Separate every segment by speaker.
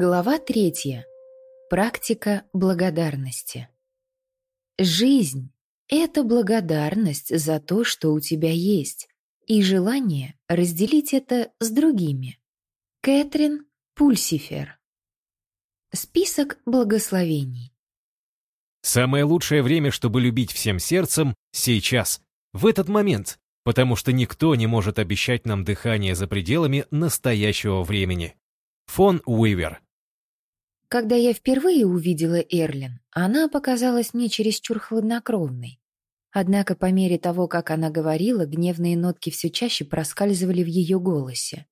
Speaker 1: Глава третья. Практика благодарности. Жизнь — это благодарность за то, что у тебя есть, и желание разделить это с другими. Кэтрин Пульсифер. Список благословений.
Speaker 2: Самое лучшее время, чтобы любить всем сердцем — сейчас, в этот момент, потому что никто не может обещать нам дыхание за пределами настоящего времени. Фон Уивер.
Speaker 1: Когда я впервые увидела Эрлин, она показалась мне чересчур хладнокровной. Однако по мере того, как она говорила, гневные нотки все чаще проскальзывали в ее голосе.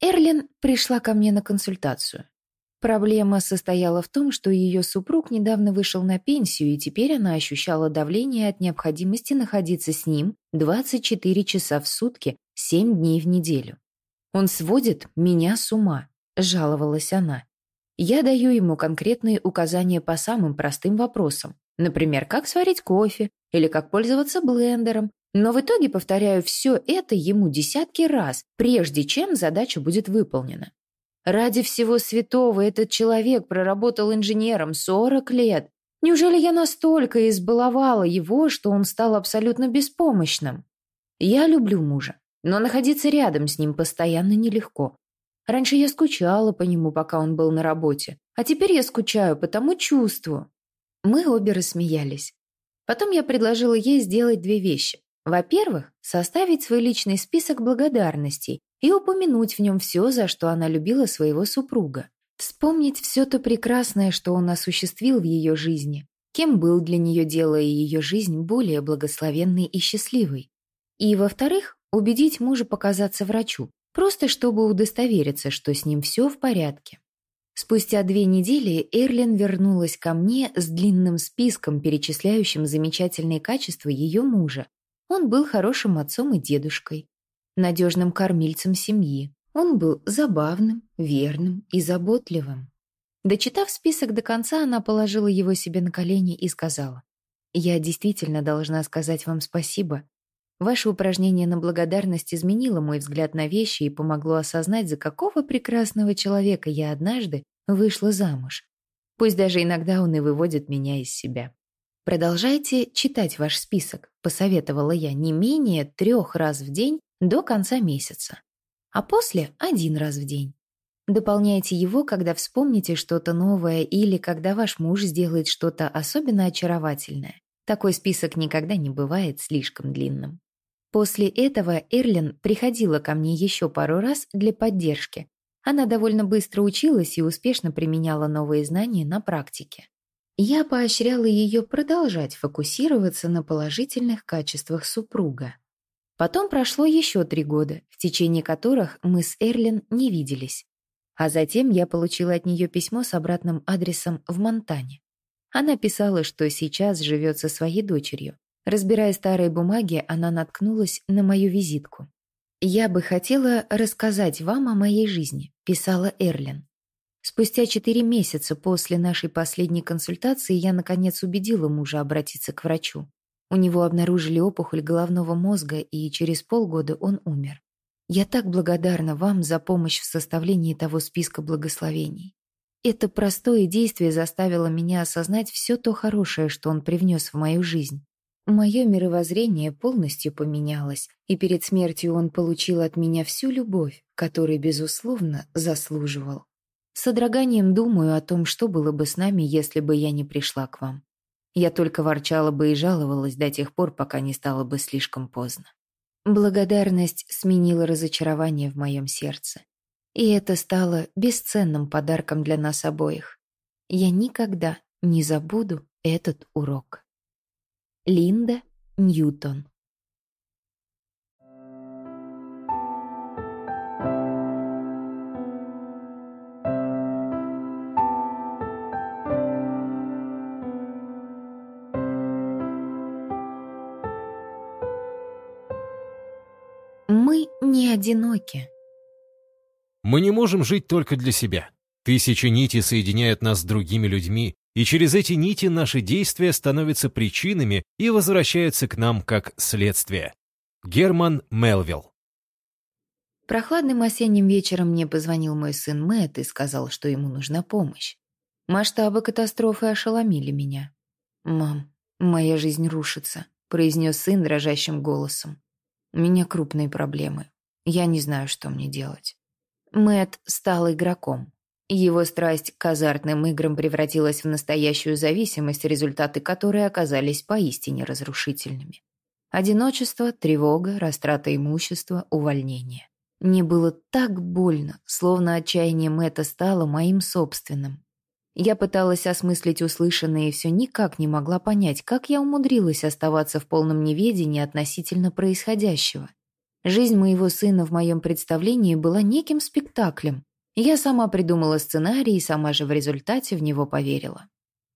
Speaker 1: Эрлин пришла ко мне на консультацию. Проблема состояла в том, что ее супруг недавно вышел на пенсию, и теперь она ощущала давление от необходимости находиться с ним 24 часа в сутки, 7 дней в неделю. «Он сводит меня с ума», — жаловалась она. Я даю ему конкретные указания по самым простым вопросам. Например, как сварить кофе или как пользоваться блендером. Но в итоге повторяю все это ему десятки раз, прежде чем задача будет выполнена. Ради всего святого этот человек проработал инженером 40 лет. Неужели я настолько избаловала его, что он стал абсолютно беспомощным? Я люблю мужа, но находиться рядом с ним постоянно нелегко. Раньше я скучала по нему, пока он был на работе, а теперь я скучаю по тому чувству. Мы обе рассмеялись. Потом я предложила ей сделать две вещи. Во-первых, составить свой личный список благодарностей и упомянуть в нем все, за что она любила своего супруга. Вспомнить все то прекрасное, что он осуществил в ее жизни, кем был для нее, делая ее жизнь более благословенной и счастливой. И, во-вторых, убедить мужа показаться врачу, просто чтобы удостовериться, что с ним все в порядке. Спустя две недели Эрлин вернулась ко мне с длинным списком, перечисляющим замечательные качества ее мужа. Он был хорошим отцом и дедушкой, надежным кормильцем семьи. Он был забавным, верным и заботливым. Дочитав список до конца, она положила его себе на колени и сказала, «Я действительно должна сказать вам спасибо. Ваше упражнение на благодарность изменило мой взгляд на вещи и помогло осознать, за какого прекрасного человека я однажды вышла замуж. Пусть даже иногда он и выводит меня из себя. Продолжайте читать ваш список, посоветовала я, не менее трех раз в день до конца месяца. А после один раз в день. Дополняйте его, когда вспомните что-то новое или когда ваш муж сделает что-то особенно очаровательное. Такой список никогда не бывает слишком длинным. После этого Эрлин приходила ко мне еще пару раз для поддержки. Она довольно быстро училась и успешно применяла новые знания на практике. Я поощряла ее продолжать фокусироваться на положительных качествах супруга. Потом прошло еще три года, в течение которых мы с Эрлин не виделись. А затем я получила от нее письмо с обратным адресом в Монтане. Она писала, что сейчас живет со своей дочерью, Разбирая старые бумаги, она наткнулась на мою визитку. «Я бы хотела рассказать вам о моей жизни», — писала Эрлин. Спустя четыре месяца после нашей последней консультации я, наконец, убедила мужа обратиться к врачу. У него обнаружили опухоль головного мозга, и через полгода он умер. Я так благодарна вам за помощь в составлении того списка благословений. Это простое действие заставило меня осознать все то хорошее, что он привнес в мою жизнь. Мое мировоззрение полностью поменялось, и перед смертью он получил от меня всю любовь, которой, безусловно, заслуживал. С содроганием думаю о том, что было бы с нами, если бы я не пришла к вам. Я только ворчала бы и жаловалась до тех пор, пока не стало бы слишком поздно. Благодарность сменила разочарование в моем сердце. И это стало бесценным подарком для нас обоих. Я никогда не забуду этот урок. Линда Ньютон Мы не одиноки.
Speaker 2: Мы не можем жить только для себя. Тысячи нитей соединяют нас с другими людьми, и через эти нити наши действия становятся причинами и возвращаются к нам как следствие. Герман Мелвилл
Speaker 1: Прохладным осенним вечером мне позвонил мой сын Мэтт и сказал, что ему нужна помощь. Масштабы катастрофы ошеломили меня. «Мам, моя жизнь рушится», — произнес сын дрожащим голосом. «У меня крупные проблемы. Я не знаю, что мне делать». Мэт стал игроком. Его страсть к азартным играм превратилась в настоящую зависимость, результаты которой оказались поистине разрушительными. Одиночество, тревога, растрата имущества, увольнение. Мне было так больно, словно отчаяние Мэтта стало моим собственным. Я пыталась осмыслить услышанное и все никак не могла понять, как я умудрилась оставаться в полном неведении относительно происходящего. Жизнь моего сына в моем представлении была неким спектаклем. Я сама придумала сценарий и сама же в результате в него поверила.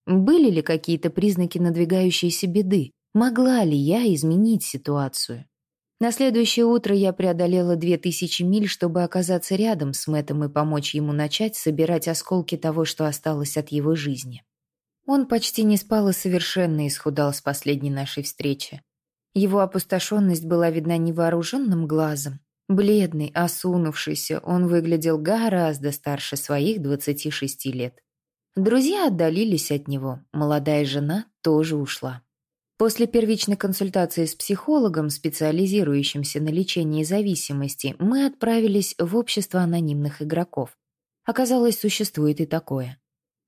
Speaker 1: Были ли какие-то признаки надвигающейся беды? Могла ли я изменить ситуацию? На следующее утро я преодолела две тысячи миль, чтобы оказаться рядом с Мэттом и помочь ему начать собирать осколки того, что осталось от его жизни. Он почти не спал и совершенно исхудал с последней нашей встречи. Его опустошенность была видна невооруженным глазом. Бледный, осунувшийся, он выглядел гораздо старше своих 26 лет. Друзья отдалились от него, молодая жена тоже ушла. После первичной консультации с психологом, специализирующимся на лечении зависимости, мы отправились в общество анонимных игроков. Оказалось, существует и такое.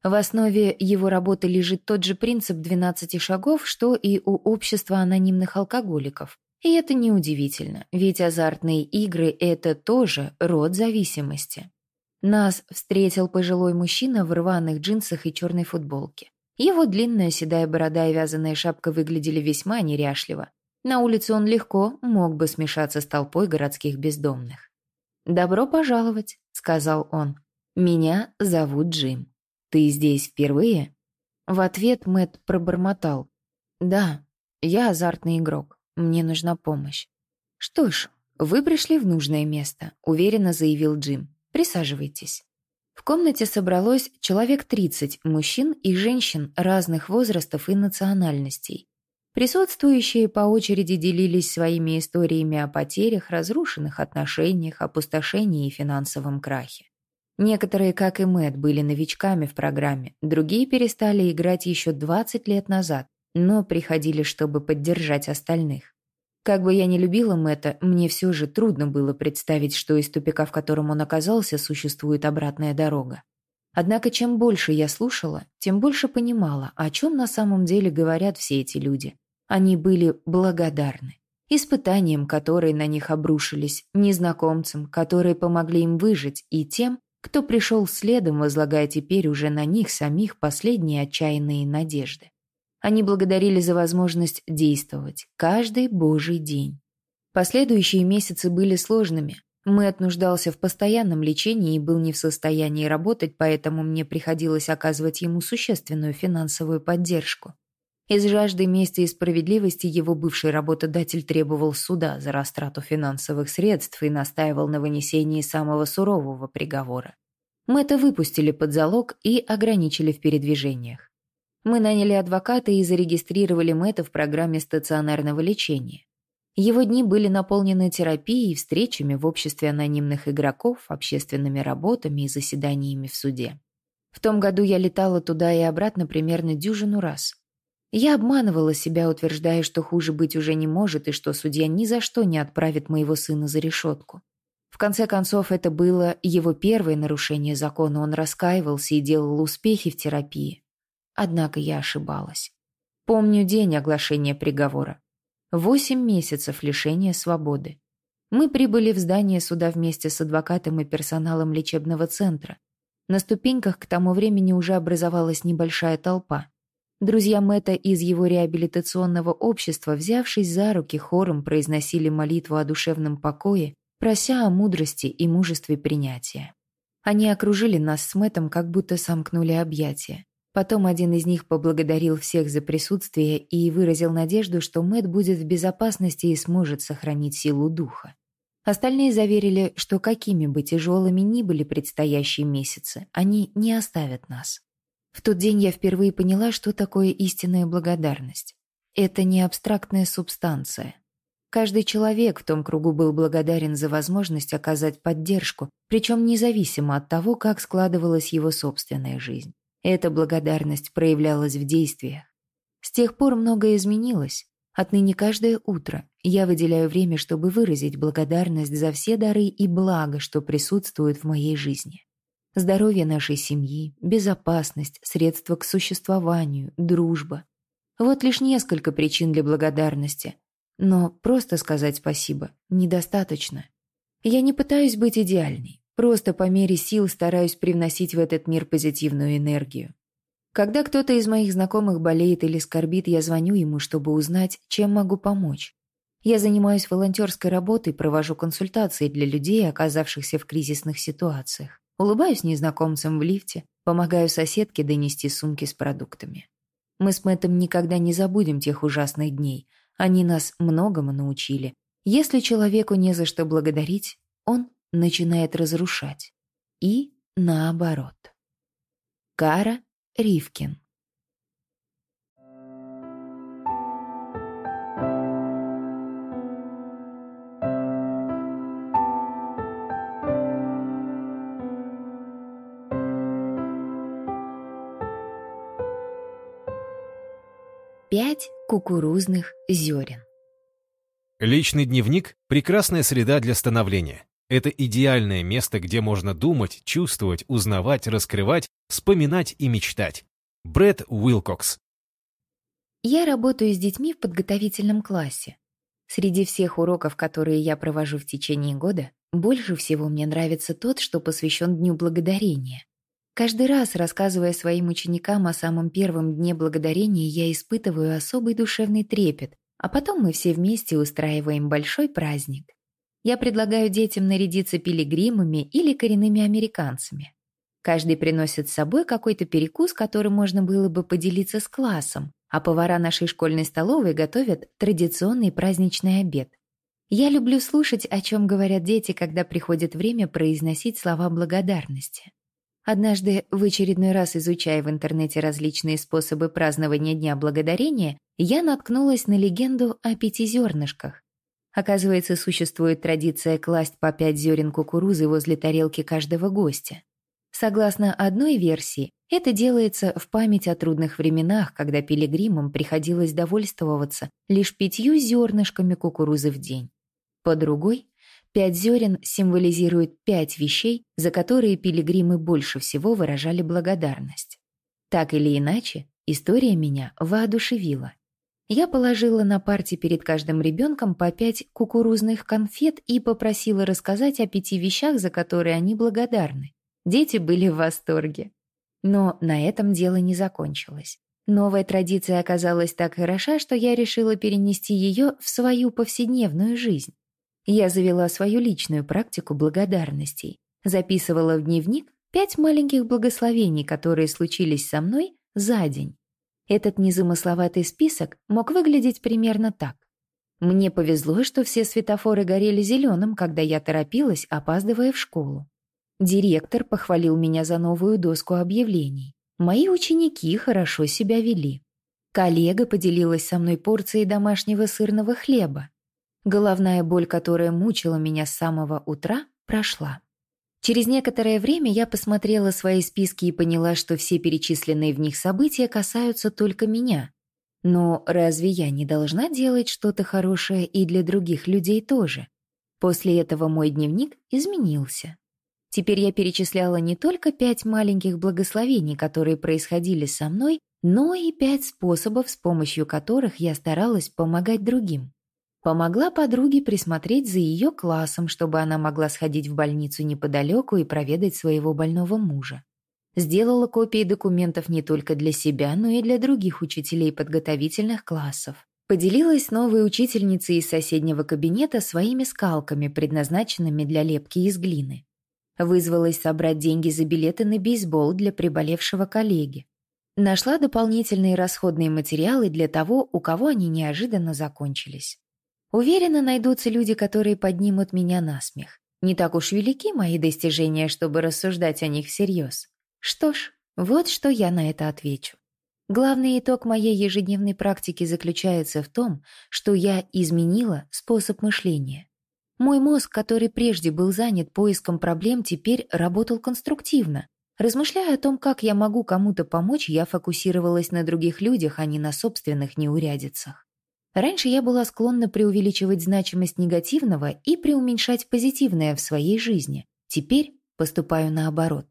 Speaker 1: В основе его работы лежит тот же принцип 12 шагов, что и у общества анонимных алкоголиков. И это неудивительно, ведь азартные игры – это тоже род зависимости. Нас встретил пожилой мужчина в рваных джинсах и черной футболке. Его длинная седая борода и вязаная шапка выглядели весьма неряшливо. На улице он легко мог бы смешаться с толпой городских бездомных. «Добро пожаловать», — сказал он. «Меня зовут Джим. Ты здесь впервые?» В ответ Мэт пробормотал. «Да, я азартный игрок. Мне нужна помощь». «Что ж, вы пришли в нужное место», — уверенно заявил Джим. «Присаживайтесь». В комнате собралось человек 30 мужчин и женщин разных возрастов и национальностей. Присутствующие по очереди делились своими историями о потерях, разрушенных отношениях, опустошении и финансовом крахе. Некоторые, как и Мэтт, были новичками в программе, другие перестали играть еще 20 лет назад, но приходили, чтобы поддержать остальных. Как бы я ни любила Мэтта, мне все же трудно было представить, что из тупика, в котором он оказался, существует обратная дорога. Однако чем больше я слушала, тем больше понимала, о чем на самом деле говорят все эти люди. Они были благодарны. Испытаниям, которые на них обрушились, незнакомцам, которые помогли им выжить, и тем, кто пришел следом, возлагая теперь уже на них самих последние отчаянные надежды. Они благодарили за возможность действовать каждый божий день. Последующие месяцы были сложными. Мэтт нуждался в постоянном лечении и был не в состоянии работать, поэтому мне приходилось оказывать ему существенную финансовую поддержку. Из жажды мести и справедливости его бывший работодатель требовал суда за растрату финансовых средств и настаивал на вынесении самого сурового приговора. Мэтта выпустили под залог и ограничили в передвижениях. Мы наняли адвоката и зарегистрировали Мэтта в программе стационарного лечения. Его дни были наполнены терапией и встречами в обществе анонимных игроков, общественными работами и заседаниями в суде. В том году я летала туда и обратно примерно дюжину раз. Я обманывала себя, утверждая, что хуже быть уже не может и что судья ни за что не отправит моего сына за решетку. В конце концов, это было его первое нарушение закона, он раскаивался и делал успехи в терапии. Однако я ошибалась. Помню день оглашения приговора. Восемь месяцев лишения свободы. Мы прибыли в здание суда вместе с адвокатом и персоналом лечебного центра. На ступеньках к тому времени уже образовалась небольшая толпа. Друзья Мэтта из его реабилитационного общества, взявшись за руки, хором произносили молитву о душевном покое, прося о мудрости и мужестве принятия. Они окружили нас с Мэттом, как будто сомкнули объятия. Потом один из них поблагодарил всех за присутствие и выразил надежду, что Мэт будет в безопасности и сможет сохранить силу духа. Остальные заверили, что какими бы тяжелыми ни были предстоящие месяцы, они не оставят нас. В тот день я впервые поняла, что такое истинная благодарность. Это не абстрактная субстанция. Каждый человек в том кругу был благодарен за возможность оказать поддержку, причем независимо от того, как складывалась его собственная жизнь. Эта благодарность проявлялась в действиях. С тех пор многое изменилось. Отныне каждое утро я выделяю время, чтобы выразить благодарность за все дары и блага, что присутствуют в моей жизни. Здоровье нашей семьи, безопасность, средства к существованию, дружба. Вот лишь несколько причин для благодарности. Но просто сказать спасибо недостаточно. Я не пытаюсь быть идеальной, просто по мере сил стараюсь привносить в этот мир позитивную энергию. Когда кто-то из моих знакомых болеет или скорбит, я звоню ему, чтобы узнать, чем могу помочь. Я занимаюсь волонтерской работой, провожу консультации для людей, оказавшихся в кризисных ситуациях. Улыбаюсь незнакомцам в лифте, помогаю соседке донести сумки с продуктами. Мы с Мэттом никогда не забудем тех ужасных дней. Они нас многому научили. Если человеку не за что благодарить, он начинает разрушать. И наоборот. Кара Ривкин Пять кукурузных зерен.
Speaker 2: Личный дневник – прекрасная среда для становления. Это идеальное место, где можно думать, чувствовать, узнавать, раскрывать, вспоминать и мечтать. Брэд Уилкокс.
Speaker 1: Я работаю с детьми в подготовительном классе. Среди всех уроков, которые я провожу в течение года, больше всего мне нравится тот, что посвящен Дню Благодарения. Каждый раз, рассказывая своим ученикам о самом первом дне благодарения, я испытываю особый душевный трепет, а потом мы все вместе устраиваем большой праздник. Я предлагаю детям нарядиться пилигримами или коренными американцами. Каждый приносит с собой какой-то перекус, которым можно было бы поделиться с классом, а повара нашей школьной столовой готовят традиционный праздничный обед. Я люблю слушать, о чем говорят дети, когда приходит время произносить слова благодарности. Однажды, в очередной раз изучая в интернете различные способы празднования Дня Благодарения, я наткнулась на легенду о пяти зернышках. Оказывается, существует традиция класть по пять зерен кукурузы возле тарелки каждого гостя. Согласно одной версии, это делается в память о трудных временах, когда пилигримам приходилось довольствоваться лишь пятью зернышками кукурузы в день. По другой, Пять зерен символизируют пять вещей, за которые пилигримы больше всего выражали благодарность. Так или иначе, история меня воодушевила. Я положила на парте перед каждым ребенком по пять кукурузных конфет и попросила рассказать о пяти вещах, за которые они благодарны. Дети были в восторге. Но на этом дело не закончилось. Новая традиция оказалась так хороша, что я решила перенести ее в свою повседневную жизнь. Я завела свою личную практику благодарностей, записывала в дневник пять маленьких благословений, которые случились со мной за день. Этот незамысловатый список мог выглядеть примерно так. Мне повезло, что все светофоры горели зеленым, когда я торопилась, опаздывая в школу. Директор похвалил меня за новую доску объявлений. Мои ученики хорошо себя вели. Коллега поделилась со мной порцией домашнего сырного хлеба. Головная боль, которая мучила меня с самого утра, прошла. Через некоторое время я посмотрела свои списки и поняла, что все перечисленные в них события касаются только меня. Но разве я не должна делать что-то хорошее и для других людей тоже? После этого мой дневник изменился. Теперь я перечисляла не только пять маленьких благословений, которые происходили со мной, но и пять способов, с помощью которых я старалась помогать другим. Помогла подруге присмотреть за ее классом, чтобы она могла сходить в больницу неподалеку и проведать своего больного мужа. Сделала копии документов не только для себя, но и для других учителей подготовительных классов. Поделилась новой учительницей из соседнего кабинета своими скалками, предназначенными для лепки из глины. Вызвалась собрать деньги за билеты на бейсбол для приболевшего коллеги. Нашла дополнительные расходные материалы для того, у кого они неожиданно закончились. Уверена, найдутся люди, которые поднимут меня на смех. Не так уж велики мои достижения, чтобы рассуждать о них всерьез. Что ж, вот что я на это отвечу. Главный итог моей ежедневной практики заключается в том, что я изменила способ мышления. Мой мозг, который прежде был занят поиском проблем, теперь работал конструктивно. Размышляя о том, как я могу кому-то помочь, я фокусировалась на других людях, а не на собственных неурядицах. Раньше я была склонна преувеличивать значимость негативного и преуменьшать позитивное в своей жизни. Теперь поступаю наоборот.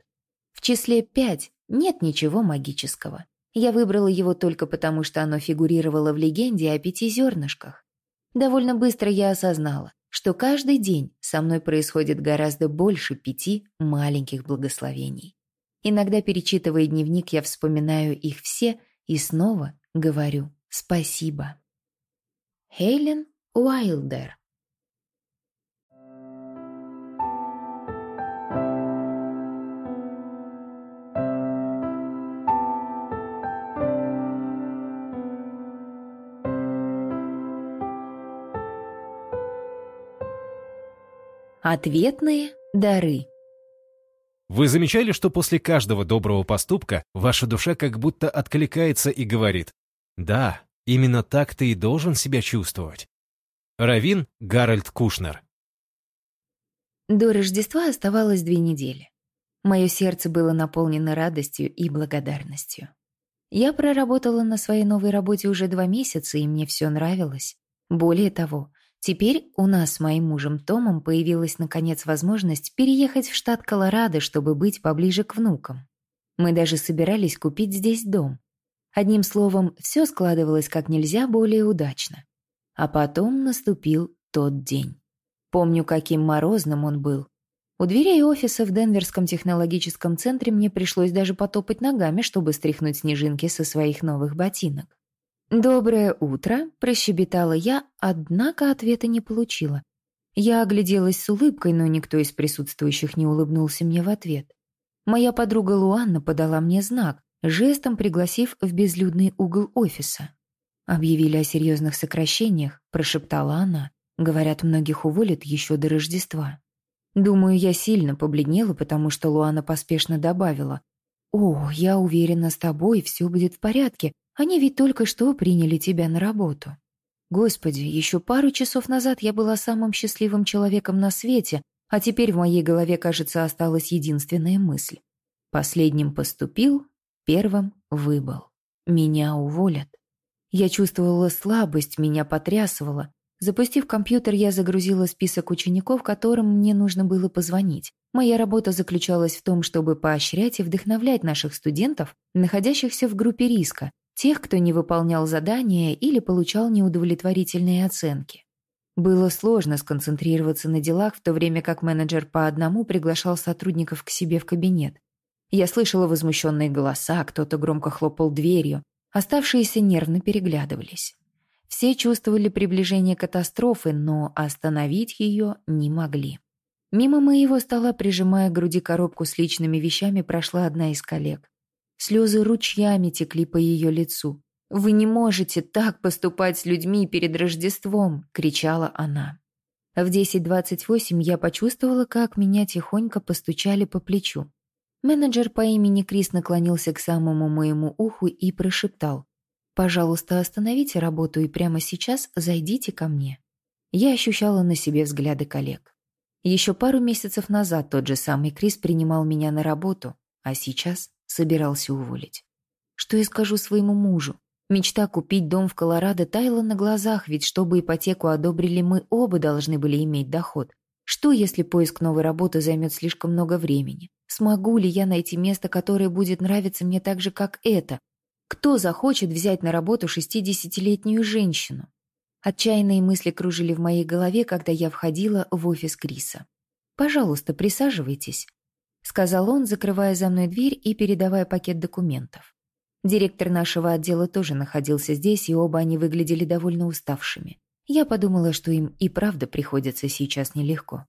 Speaker 1: В числе пять нет ничего магического. Я выбрала его только потому, что оно фигурировало в легенде о пяти зернышках. Довольно быстро я осознала, что каждый день со мной происходит гораздо больше пяти маленьких благословений. Иногда, перечитывая дневник, я вспоминаю их все и снова говорю «спасибо». Хейлен Уайлдер Ответные дары.
Speaker 2: Вы замечали, что после каждого доброго поступка ваша душа как будто откликается и говорит «Да, именно так ты и должен себя чувствовать». Равин Гарольд Кушнер
Speaker 1: До Рождества оставалось две недели. Мое сердце было наполнено радостью и благодарностью. Я проработала на своей новой работе уже два месяца, и мне все нравилось. Более того, Теперь у нас с моим мужем Томом появилась наконец возможность переехать в штат Колорадо, чтобы быть поближе к внукам. Мы даже собирались купить здесь дом. Одним словом, все складывалось как нельзя более удачно. А потом наступил тот день. Помню, каким морозным он был. У дверей офиса в Денверском технологическом центре мне пришлось даже потопать ногами, чтобы стряхнуть снежинки со своих новых ботинок. «Доброе утро», — прощебетала я, однако ответа не получила. Я огляделась с улыбкой, но никто из присутствующих не улыбнулся мне в ответ. Моя подруга Луанна подала мне знак, жестом пригласив в безлюдный угол офиса. «Объявили о серьезных сокращениях», — прошептала она. «Говорят, многих уволят еще до Рождества». Думаю, я сильно побледнела, потому что Луана поспешно добавила. «О, я уверена, с тобой все будет в порядке. Они ведь только что приняли тебя на работу. Господи, еще пару часов назад я была самым счастливым человеком на свете, а теперь в моей голове, кажется, осталась единственная мысль. Последним поступил, первым выбыл. Меня уволят. Я чувствовала слабость, меня потрясывало. Запустив компьютер, я загрузила список учеников, которым мне нужно было позвонить. Моя работа заключалась в том, чтобы поощрять и вдохновлять наших студентов, находящихся в группе риска, тех, кто не выполнял задания или получал неудовлетворительные оценки. Было сложно сконцентрироваться на делах, в то время как менеджер по одному приглашал сотрудников к себе в кабинет. Я слышала возмущенные голоса, кто-то громко хлопал дверью, оставшиеся нервно переглядывались. Все чувствовали приближение катастрофы, но остановить ее не могли. Мимо моего стола, прижимая к груди коробку с личными вещами, прошла одна из коллег. Слезы ручьями текли по ее лицу. «Вы не можете так поступать с людьми перед Рождеством!» — кричала она. В 10.28 я почувствовала, как меня тихонько постучали по плечу. Менеджер по имени Крис наклонился к самому моему уху и прошептал. «Пожалуйста, остановите работу и прямо сейчас зайдите ко мне». Я ощущала на себе взгляды коллег. Еще пару месяцев назад тот же самый Крис принимал меня на работу, а сейчас собирался уволить. Что я скажу своему мужу? Мечта купить дом в Колорадо таяла на глазах, ведь чтобы ипотеку одобрили, мы оба должны были иметь доход. Что, если поиск новой работы займет слишком много времени? Смогу ли я найти место, которое будет нравиться мне так же, как это? Кто захочет взять на работу шестидесятилетнюю женщину? Отчаянные мысли кружили в моей голове, когда я входила в офис Криса. «Пожалуйста, присаживайтесь. — сказал он, закрывая за мной дверь и передавая пакет документов. Директор нашего отдела тоже находился здесь, и оба они выглядели довольно уставшими. Я подумала, что им и правда приходится сейчас нелегко.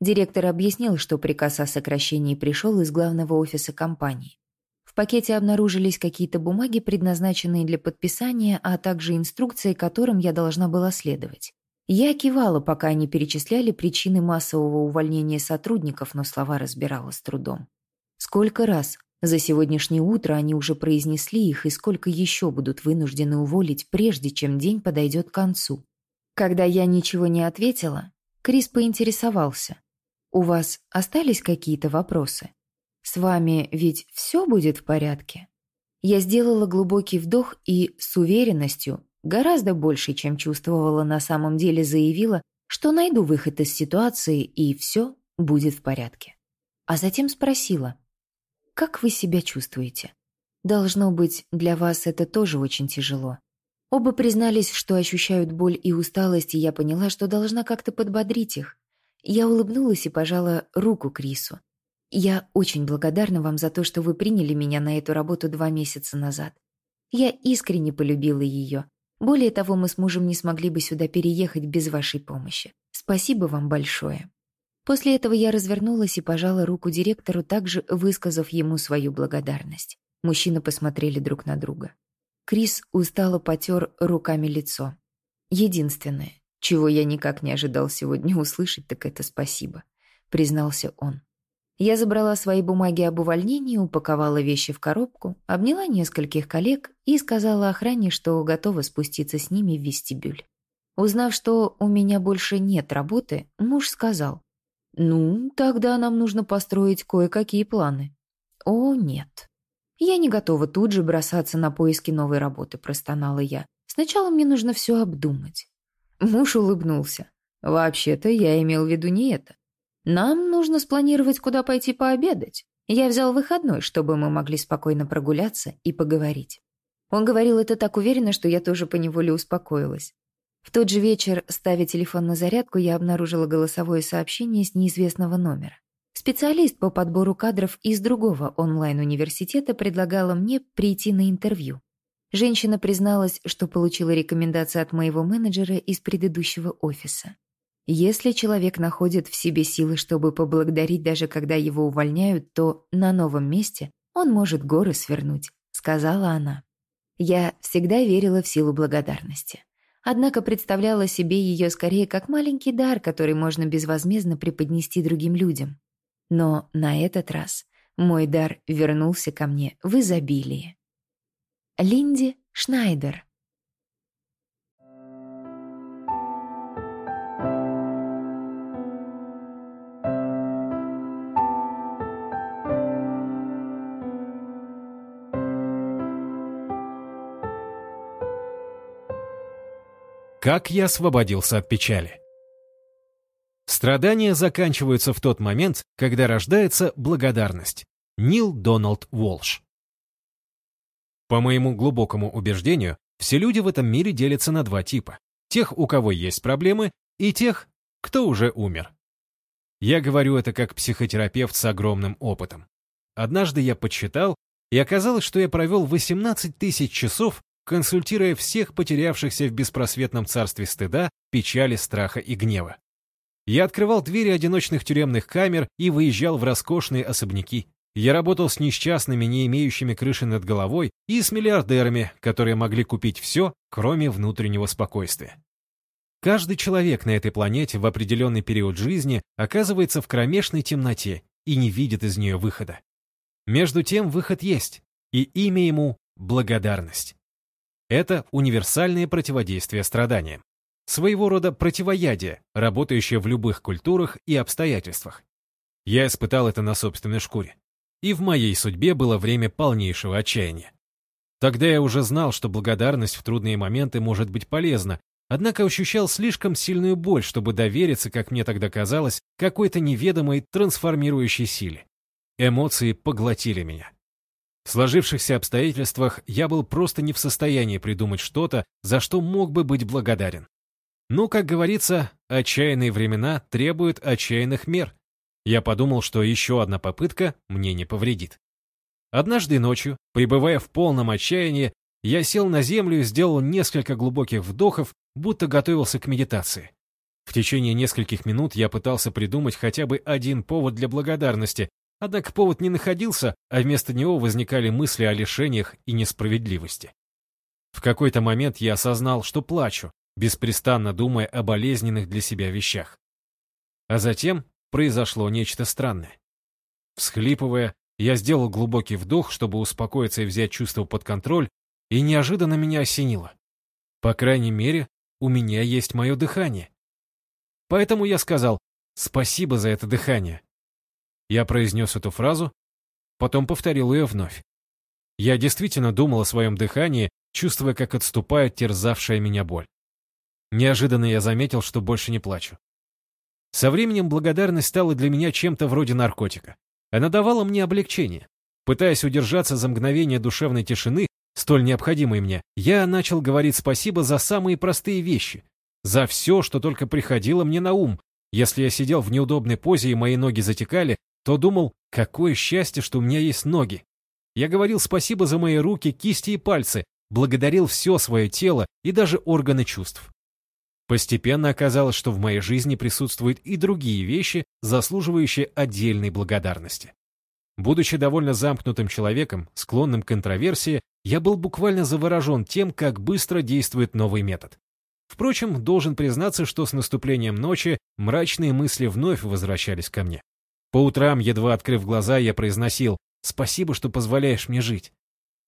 Speaker 1: Директор объяснил, что приказ о сокращении пришел из главного офиса компании. В пакете обнаружились какие-то бумаги, предназначенные для подписания, а также инструкции, которым я должна была следовать. Я кивала, пока они перечисляли причины массового увольнения сотрудников, но слова разбирала с трудом. Сколько раз, За сегодняшнее утро они уже произнесли их, и сколько еще будут вынуждены уволить, прежде чем день подойдет к концу. Когда я ничего не ответила, Крис поинтересовался. «У вас остались какие-то вопросы? С вами ведь все будет в порядке?» Я сделала глубокий вдох и, с уверенностью, гораздо больше, чем чувствовала на самом деле, заявила, что найду выход из ситуации и все будет в порядке. А затем спросила, «Как вы себя чувствуете?» Должно быть, для вас это тоже очень тяжело. Оба признались, что ощущают боль и усталость, и я поняла, что должна как-то подбодрить их. Я улыбнулась и пожала руку Крису. Я очень благодарна вам за то, что вы приняли меня на эту работу два месяца назад. Я искренне полюбила ее. Более того, мы с мужем не смогли бы сюда переехать без вашей помощи. Спасибо вам большое. После этого я развернулась и пожала руку директору, также высказав ему свою благодарность. Мужчины посмотрели друг на друга. Крис устало потер руками лицо. «Единственное, чего я никак не ожидал сегодня услышать, так это спасибо», — признался он. Я забрала свои бумаги об увольнении, упаковала вещи в коробку, обняла нескольких коллег и сказала охране, что готова спуститься с ними в вестибюль. Узнав, что у меня больше нет работы, муж сказал, «Ну, тогда нам нужно построить кое-какие планы». «О, нет». «Я не готова тут же бросаться на поиски новой работы», – простонала я. «Сначала мне нужно все обдумать». Муж улыбнулся. «Вообще-то я имел в виду не это. Нам нужно спланировать, куда пойти пообедать. Я взял выходной, чтобы мы могли спокойно прогуляться и поговорить. Он говорил это так уверенно, что я тоже поневоле успокоилась. В тот же вечер, ставя телефон на зарядку, я обнаружила голосовое сообщение с неизвестного номера. Специалист по подбору кадров из другого онлайн-университета предлагала мне прийти на интервью. Женщина призналась, что получила рекомендации от моего менеджера из предыдущего офиса. Если человек находит в себе силы, чтобы поблагодарить даже когда его увольняют, то на новом месте он может горы свернуть, сказала она. Я всегда верила в силу благодарности. Однако представляла себе ее скорее как маленький дар, который можно безвозмездно преподнести другим людям. Но на этот раз мой дар вернулся ко мне в изобилии. Линди Шнайдер
Speaker 2: Как я освободился от печали? Страдания заканчиваются в тот момент, когда рождается благодарность. Нил Доналд Уолш. По моему глубокому убеждению, все люди в этом мире делятся на два типа. Тех, у кого есть проблемы, и тех, кто уже умер. Я говорю это как психотерапевт с огромным опытом. Однажды я подсчитал, и оказалось, что я провел 18 тысяч часов консультируя всех потерявшихся в беспросветном царстве стыда, печали, страха и гнева. Я открывал двери одиночных тюремных камер и выезжал в роскошные особняки. Я работал с несчастными, не имеющими крыши над головой, и с миллиардерами, которые могли купить все, кроме внутреннего спокойствия. Каждый человек на этой планете в определенный период жизни оказывается в кромешной темноте и не видит из нее выхода. Между тем выход есть, и имя ему — благодарность. Это универсальное противодействие страданиям. Своего рода противоядие, работающее в любых культурах и обстоятельствах. Я испытал это на собственной шкуре. И в моей судьбе было время полнейшего отчаяния. Тогда я уже знал, что благодарность в трудные моменты может быть полезна, однако ощущал слишком сильную боль, чтобы довериться, как мне тогда казалось, какой-то неведомой трансформирующей силе. Эмоции поглотили меня. В сложившихся обстоятельствах я был просто не в состоянии придумать что-то, за что мог бы быть благодарен. Ну, как говорится, отчаянные времена требуют отчаянных мер. Я подумал, что еще одна попытка мне не повредит. Однажды ночью, пребывая в полном отчаянии, я сел на землю и сделал несколько глубоких вдохов, будто готовился к медитации. В течение нескольких минут я пытался придумать хотя бы один повод для благодарности, Однако повод не находился, а вместо него возникали мысли о лишениях и несправедливости. В какой-то момент я осознал, что плачу, беспрестанно думая о болезненных для себя вещах. А затем произошло нечто странное. Всхлипывая, Я сделал глубокий вдох, чтобы успокоиться и взять чувство под контроль, и неожиданно меня осенило. По крайней мере, у меня есть мое дыхание. Поэтому я сказал «Спасибо за это дыхание». Я произнес эту фразу, потом повторил ее вновь. Я действительно думал о своем дыхании, чувствуя, как отступает терзавшая меня боль. Неожиданно я заметил, что больше не плачу. Со временем благодарность стала для меня чем-то вроде наркотика. Она давала мне облегчение. Пытаясь удержаться за мгновение душевной тишины, столь необходимой мне, я начал говорить спасибо за самые простые вещи, за все, что только приходило мне на ум. Если я сидел в неудобной позе и мои ноги затекали, то думал, какое счастье, что у меня есть ноги. Я говорил спасибо за мои руки, кисти и пальцы, благодарил все свое тело и даже органы чувств. Постепенно оказалось, что в моей жизни присутствуют и другие вещи, заслуживающие отдельной благодарности. Будучи довольно замкнутым человеком, склонным к интроверсии, я был буквально заворожен тем, как быстро действует новый метод. Впрочем, должен признаться, что с наступлением ночи мрачные мысли вновь возвращались ко мне. По утрам, едва открыв глаза, я произносил «Спасибо, что позволяешь мне жить».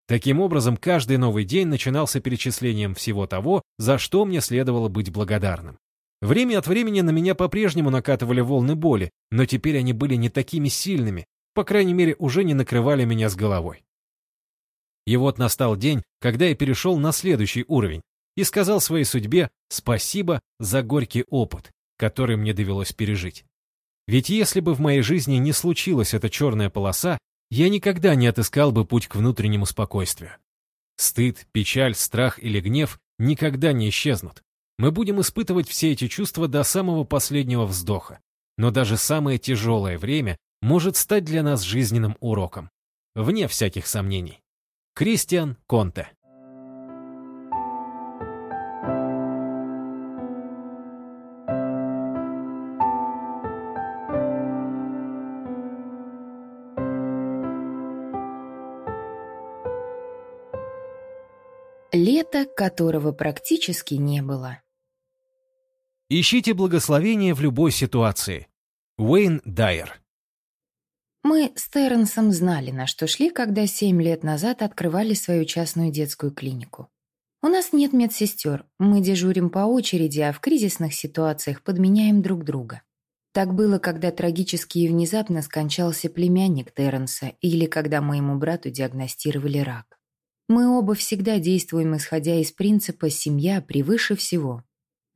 Speaker 2: Таким образом, каждый новый день начинался перечислением всего того, за что мне следовало быть благодарным. Время от времени на меня по-прежнему накатывали волны боли, но теперь они были не такими сильными, по крайней мере, уже не накрывали меня с головой. И вот настал день, когда я перешел на следующий уровень и сказал своей судьбе спасибо за горький опыт, который мне довелось пережить. Ведь если бы в моей жизни не случилась эта черная полоса, я никогда не отыскал бы путь к внутреннему спокойствию. Стыд, печаль, страх или гнев никогда не исчезнут. Мы будем испытывать все эти чувства до самого последнего вздоха. Но даже самое тяжелое время может стать для нас жизненным уроком. Вне всяких сомнений. Кристиан Конте
Speaker 1: Лето, которого практически не было.
Speaker 2: Ищите благословение в любой ситуации. Уэйн Дайер
Speaker 1: Мы с Терренсом знали, на что шли, когда семь лет назад открывали свою частную детскую клинику. У нас нет медсестер, мы дежурим по очереди, а в кризисных ситуациях подменяем друг друга. Так было, когда трагически и внезапно скончался племянник Терренса или когда моему брату диагностировали рак. Мы оба всегда действуем, исходя из принципа «семья превыше всего».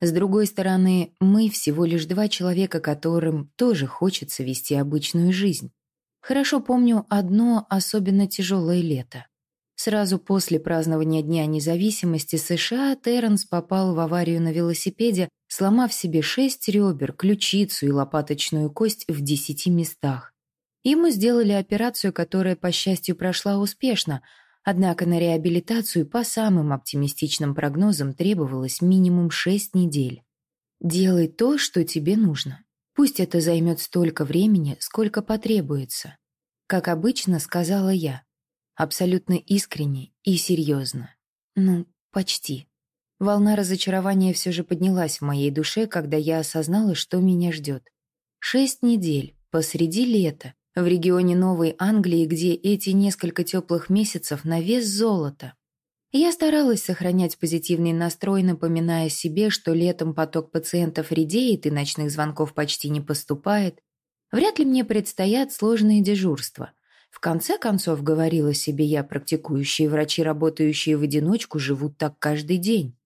Speaker 1: С другой стороны, мы всего лишь два человека, которым тоже хочется вести обычную жизнь. Хорошо помню одно особенно тяжелое лето. Сразу после празднования Дня независимости США Терренс попал в аварию на велосипеде, сломав себе шесть ребер, ключицу и лопаточную кость в десяти местах. Ему сделали операцию, которая, по счастью, прошла успешно, Однако на реабилитацию по самым оптимистичным прогнозам требовалось минимум 6 недель. Делай то, что тебе нужно. Пусть это займет столько времени, сколько потребуется. Как обычно, сказала я. Абсолютно искренне и серьезно. Ну, почти. Волна разочарования все же поднялась в моей душе, когда я осознала, что меня ждет. Шесть недель, посреди лета, в регионе Новой Англии, где эти несколько теплых месяцев на вес золота. Я старалась сохранять позитивный настрой, напоминая себе, что летом поток пациентов редеет и ночных звонков почти не поступает. Вряд ли мне предстоят сложные дежурства. В конце концов, говорила себе я, практикующие врачи, работающие в одиночку, живут так каждый день.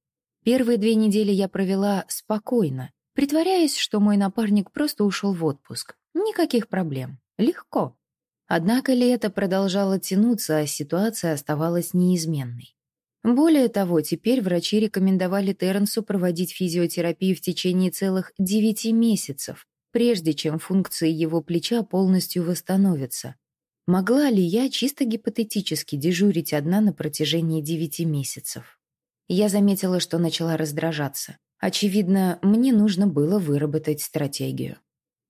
Speaker 1: Первые две недели я провела спокойно, притворяясь, что мой напарник просто ушел в отпуск. Никаких проблем. Легко. Однако лето продолжало тянуться, а ситуация оставалась неизменной. Более того, теперь врачи рекомендовали Терренсу проводить физиотерапию в течение целых 9 месяцев, прежде чем функции его плеча полностью восстановятся. Могла ли я чисто гипотетически дежурить одна на протяжении 9 месяцев? Я заметила, что начала раздражаться. Очевидно, мне нужно было выработать стратегию.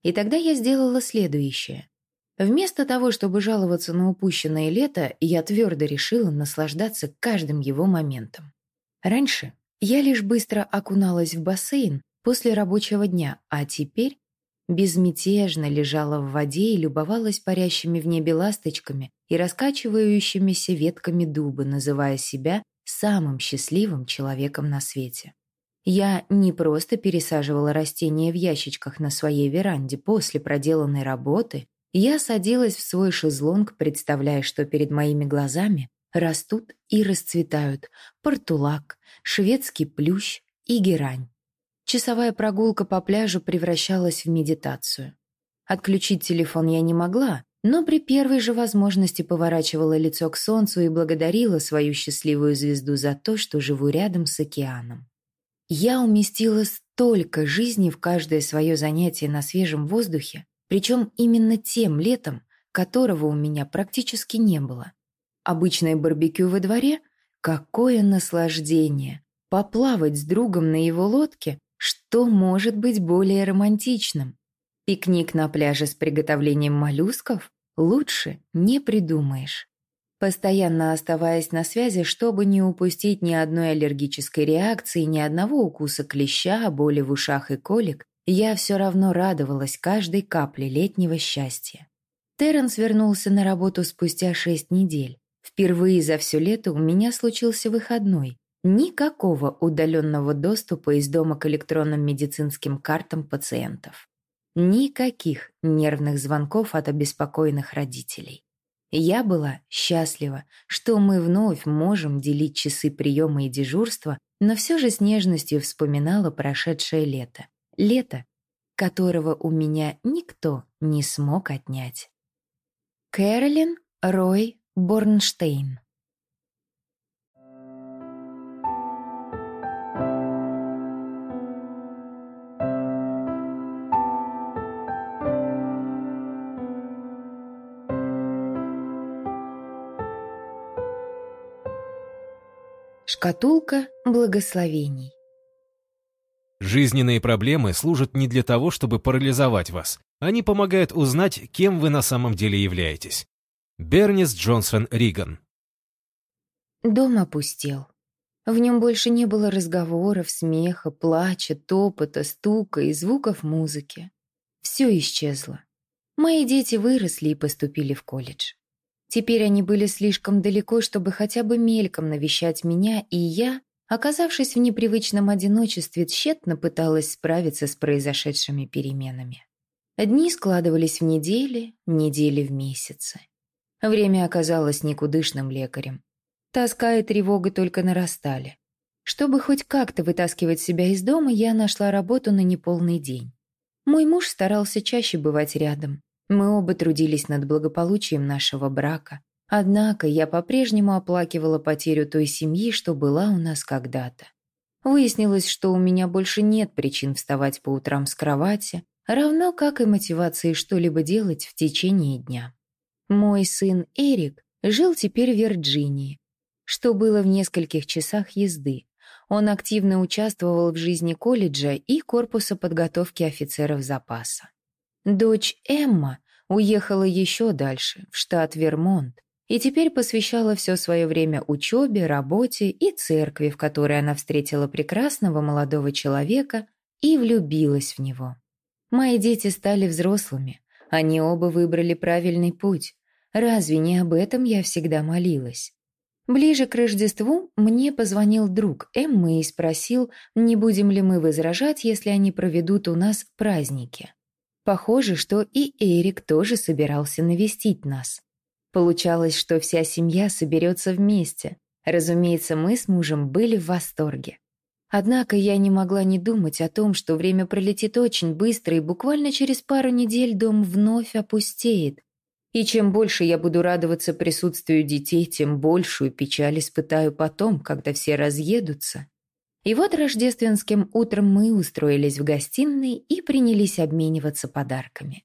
Speaker 1: И тогда я сделала следующее. Вместо того, чтобы жаловаться на упущенное лето, я твердо решила наслаждаться каждым его моментом. Раньше я лишь быстро окуналась в бассейн после рабочего дня, а теперь безмятежно лежала в воде и любовалась парящими в небе ласточками и раскачивающимися ветками дуба, называя себя самым счастливым человеком на свете. Я не просто пересаживала растения в ящичках на своей веранде после проделанной работы, я садилась в свой шезлонг, представляя, что перед моими глазами растут и расцветают портулак, шведский плющ и герань. Часовая прогулка по пляжу превращалась в медитацию. Отключить телефон я не могла, но при первой же возможности поворачивала лицо к солнцу и благодарила свою счастливую звезду за то, что живу рядом с океаном. Я уместила столько жизни в каждое свое занятие на свежем воздухе, причем именно тем летом, которого у меня практически не было. Обычное барбекю во дворе — какое наслаждение! Поплавать с другом на его лодке что может быть более романтичным? Пикник на пляже с приготовлением моллюсков лучше не придумаешь. Постоянно оставаясь на связи, чтобы не упустить ни одной аллергической реакции, ни одного укуса клеща, боли в ушах и колик, я все равно радовалась каждой капле летнего счастья. Терренс вернулся на работу спустя шесть недель. Впервые за все лето у меня случился выходной, Никакого удаленного доступа из дома к электронным медицинским картам пациентов. Никаких нервных звонков от обеспокоенных родителей. Я была счастлива, что мы вновь можем делить часы приема и дежурства, но все же с нежностью вспоминала прошедшее лето. Лето, которого у меня никто не смог отнять. Кэролин Рой Борнштейн Шкатулка благословений.
Speaker 2: Жизненные проблемы служат не для того, чтобы парализовать вас. Они помогают узнать, кем вы на самом деле являетесь. Бернис Джонсон Риган.
Speaker 1: Дом опустел. В нем больше не было разговоров, смеха, плача, топота, стука и звуков музыки. Все исчезло. Мои дети выросли и поступили в колледж. Теперь они были слишком далеко, чтобы хотя бы мельком навещать меня, и я, оказавшись в непривычном одиночестве, тщетно пыталась справиться с произошедшими переменами. Дни складывались в недели, недели в месяцы. Время оказалось никудышным лекарем. Тоска и тревога только нарастали. Чтобы хоть как-то вытаскивать себя из дома, я нашла работу на неполный день. Мой муж старался чаще бывать рядом. Мы оба трудились над благополучием нашего брака. Однако я по-прежнему оплакивала потерю той семьи, что была у нас когда-то. Выяснилось, что у меня больше нет причин вставать по утрам с кровати, равно как и мотивации что-либо делать в течение дня. Мой сын Эрик жил теперь в Вирджинии, что было в нескольких часах езды. Он активно участвовал в жизни колледжа и корпуса подготовки офицеров запаса. Дочь Эмма уехала еще дальше, в штат Вермонт, и теперь посвящала все свое время учебе, работе и церкви, в которой она встретила прекрасного молодого человека и влюбилась в него. Мои дети стали взрослыми, они оба выбрали правильный путь. Разве не об этом я всегда молилась? Ближе к Рождеству мне позвонил друг Эммы и спросил, не будем ли мы возражать, если они проведут у нас праздники. Похоже, что и Эрик тоже собирался навестить нас. Получалось, что вся семья соберется вместе. Разумеется, мы с мужем были в восторге. Однако я не могла не думать о том, что время пролетит очень быстро, и буквально через пару недель дом вновь опустеет. И чем больше я буду радоваться присутствию детей, тем большую печаль испытаю потом, когда все разъедутся. И вот рождественским утром мы устроились в гостиной и принялись обмениваться подарками.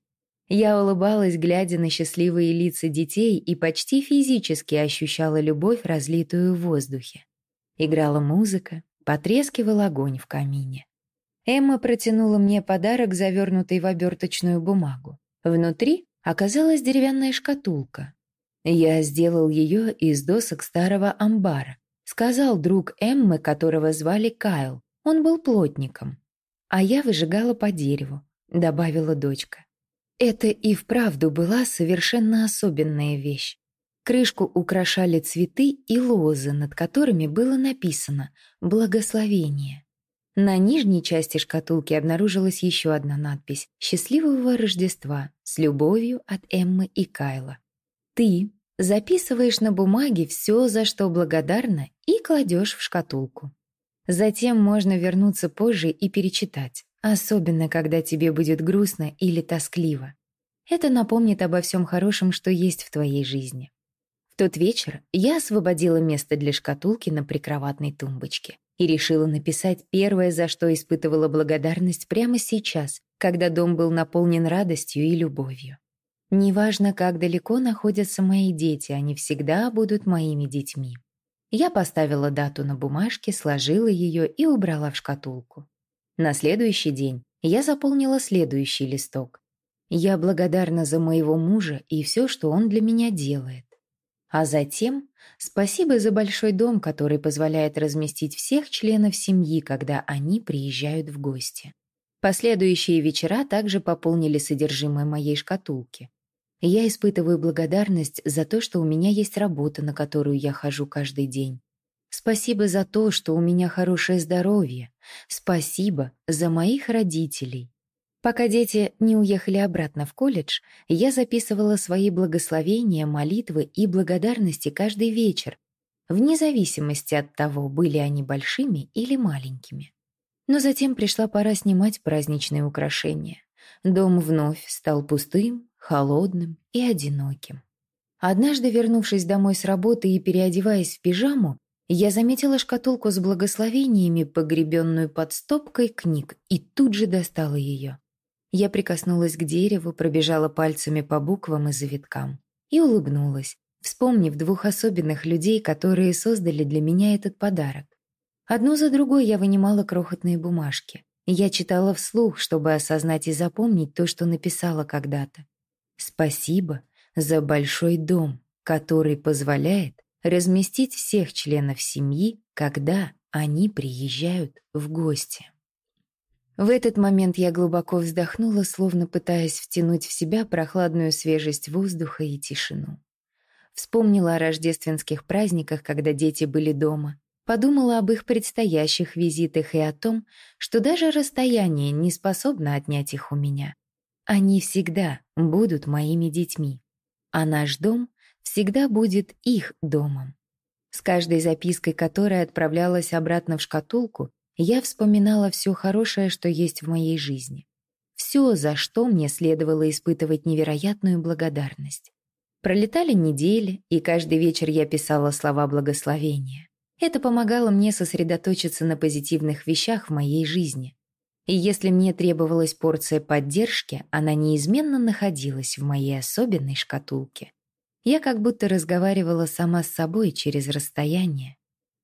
Speaker 1: Я улыбалась, глядя на счастливые лица детей, и почти физически ощущала любовь, разлитую в воздухе. Играла музыка, потрескивал огонь в камине. Эмма протянула мне подарок, завернутый в оберточную бумагу. Внутри оказалась деревянная шкатулка. Я сделал ее из досок старого амбара, Сказал друг Эммы, которого звали Кайл. Он был плотником. А я выжигала по дереву. добавила дочка. Это и вправду была совершенно особенная вещь. Крышку украшали цветы и лозы, над которыми было написано «Благословение». На нижней части шкатулки обнаружилась еще одна надпись «Счастливого Рождества с любовью от Эммы и Кайла». Ты записываешь на бумаге все, за что благодарна, и кладешь в шкатулку. Затем можно вернуться позже и перечитать, особенно когда тебе будет грустно или тоскливо. Это напомнит обо всем хорошем, что есть в твоей жизни. В тот вечер я освободила место для шкатулки на прикроватной тумбочке и решила написать первое, за что испытывала благодарность прямо сейчас, когда дом был наполнен радостью и любовью. Неважно, как далеко находятся мои дети, они всегда будут моими детьми. Я поставила дату на бумажке, сложила ее и убрала в шкатулку. На следующий день я заполнила следующий листок. Я благодарна за моего мужа и все, что он для меня делает. А затем спасибо за большой дом, который позволяет разместить всех членов семьи, когда они приезжают в гости. Последующие вечера также пополнили содержимое моей шкатулки. Я испытываю благодарность за то, что у меня есть работа, на которую я хожу каждый день. Спасибо за то, что у меня хорошее здоровье. Спасибо за моих родителей. Пока дети не уехали обратно в колледж, я записывала свои благословения, молитвы и благодарности каждый вечер, вне зависимости от того, были они большими или маленькими. Но затем пришла пора снимать праздничные украшения. Дом вновь стал пустым, холодным и одиноким. Однажды, вернувшись домой с работы и переодеваясь в пижаму, я заметила шкатулку с благословениями, погребенную под стопкой книг, и тут же достала ее. Я прикоснулась к дереву, пробежала пальцами по буквам и завиткам. И улыбнулась, вспомнив двух особенных людей, которые создали для меня этот подарок. Одну за другой я вынимала крохотные бумажки. Я читала вслух, чтобы осознать и запомнить то, что написала когда-то. Спасибо за большой дом, который позволяет разместить всех членов семьи, когда они приезжают в гости. В этот момент я глубоко вздохнула, словно пытаясь втянуть в себя прохладную свежесть воздуха и тишину. Вспомнила о рождественских праздниках, когда дети были дома. Подумала об их предстоящих визитах и о том, что даже расстояние не способно отнять их у меня. Они всегда будут моими детьми, а наш дом всегда будет их домом. С каждой запиской, которая отправлялась обратно в шкатулку, я вспоминала все хорошее, что есть в моей жизни. Все, за что мне следовало испытывать невероятную благодарность. Пролетали недели, и каждый вечер я писала слова благословения. Это помогало мне сосредоточиться на позитивных вещах в моей жизни. И если мне требовалась порция поддержки, она неизменно находилась в моей особенной шкатулке. Я как будто разговаривала сама с собой через расстояние.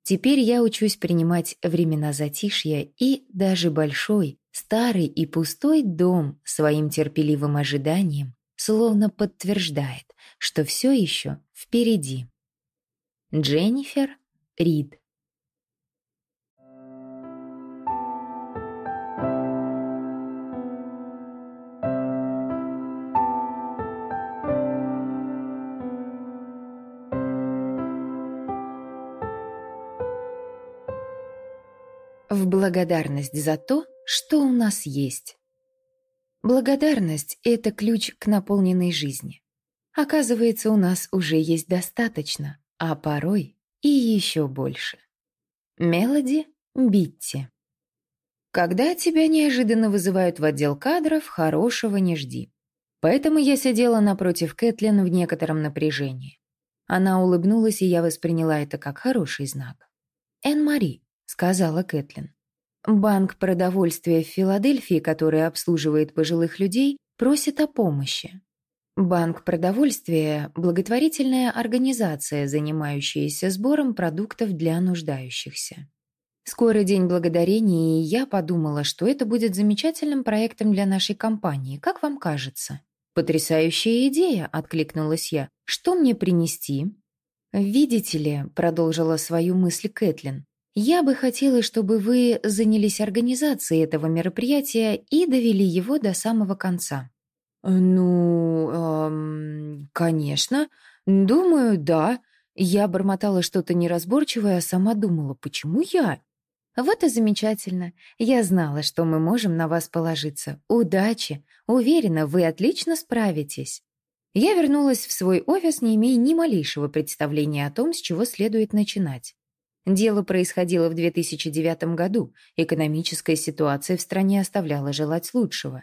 Speaker 1: Теперь я учусь принимать времена затишья и даже большой, старый и пустой дом своим терпеливым ожиданием словно подтверждает, что все еще впереди. Дженнифер Рид в благодарность за то, что у нас есть. Благодарность — это ключ к наполненной жизни. Оказывается, у нас уже есть достаточно, а порой и еще больше. Мелоди Битти. Когда тебя неожиданно вызывают в отдел кадров, хорошего не жди. Поэтому я сидела напротив Кэтлин в некотором напряжении. Она улыбнулась, и я восприняла это как хороший знак. «Энн-Мари, сказала Кэтлин. Банк продовольствия в Филадельфии, который обслуживает пожилых людей, просит о помощи. Банк продовольствия – благотворительная организация, занимающаяся сбором продуктов для нуждающихся. Скоро День Благодарения, и я подумала, что это будет замечательным проектом для нашей компании. Как вам кажется? «Потрясающая идея!» – откликнулась я. «Что мне принести?» «Видите ли», – продолжила свою мысль Кэтлин, Я бы хотела, чтобы вы занялись организацией этого мероприятия и довели его до самого конца». «Ну, эм, конечно. Думаю, да». Я бормотала что-то неразборчивое, а сама думала, почему я? Вот и замечательно. Я знала, что мы можем на вас положиться. Удачи. Уверена, вы отлично справитесь. Я вернулась в свой офис, не имея ни малейшего представления о том, с чего следует начинать. Дело происходило в 2009 году, экономическая ситуация в стране оставляла желать лучшего.